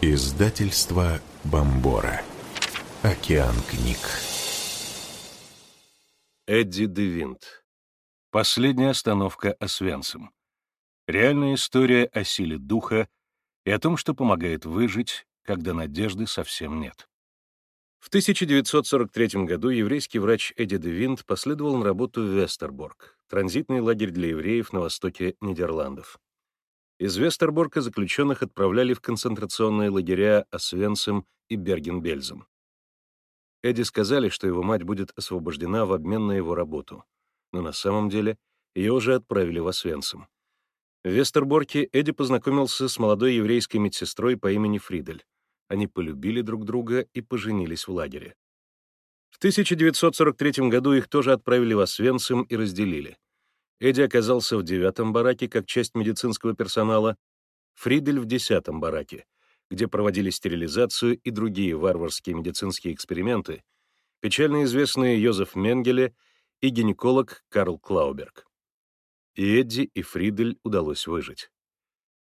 Издательство Бомбора. Океан книг. Эдди Девинт. Последняя остановка Освенцим. Реальная история о силе духа и о том, что помогает выжить, когда надежды совсем нет. В 1943 году еврейский врач Эдди Девинт последовал на работу в Вестерборг, транзитный лагерь для евреев на востоке Нидерландов. Из Вестерборга заключенных отправляли в концентрационные лагеря Освенцим и Берген-Бельзем. Эдди сказали, что его мать будет освобождена в обмен на его работу, но на самом деле ее уже отправили в Освенцим. В Вестерборке Эдди познакомился с молодой еврейской медсестрой по имени Фридель. Они полюбили друг друга и поженились в лагере. В 1943 году их тоже отправили в Освенцим и разделили. Эдди оказался в девятом бараке как часть медицинского персонала, Фридель в десятом бараке, где проводили стерилизацию и другие варварские медицинские эксперименты, печально известные Йозеф Менгеле и гинеколог Карл Клауберг. И Эдди, и Фридель удалось выжить.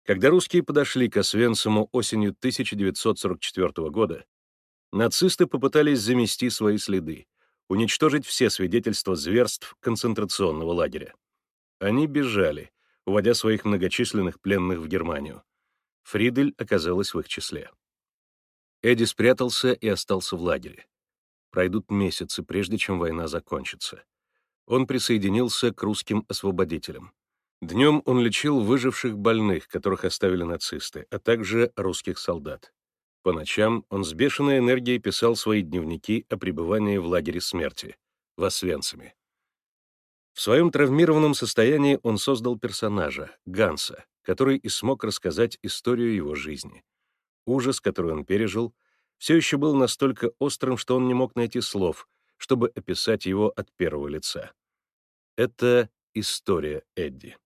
Когда русские подошли к Освенциму осенью 1944 года, нацисты попытались замести свои следы, уничтожить все свидетельства зверств концентрационного лагеря. Они бежали, уводя своих многочисленных пленных в Германию. Фридель оказалась в их числе. Эдди спрятался и остался в лагере. Пройдут месяцы, прежде чем война закончится. Он присоединился к русским освободителям. Днем он лечил выживших больных, которых оставили нацисты, а также русских солдат. По ночам он с бешеной энергией писал свои дневники о пребывании в лагере смерти, в Освенциме. В своем травмированном состоянии он создал персонажа, Ганса, который и смог рассказать историю его жизни. Ужас, который он пережил, все еще был настолько острым, что он не мог найти слов, чтобы описать его от первого лица. Это история Эдди.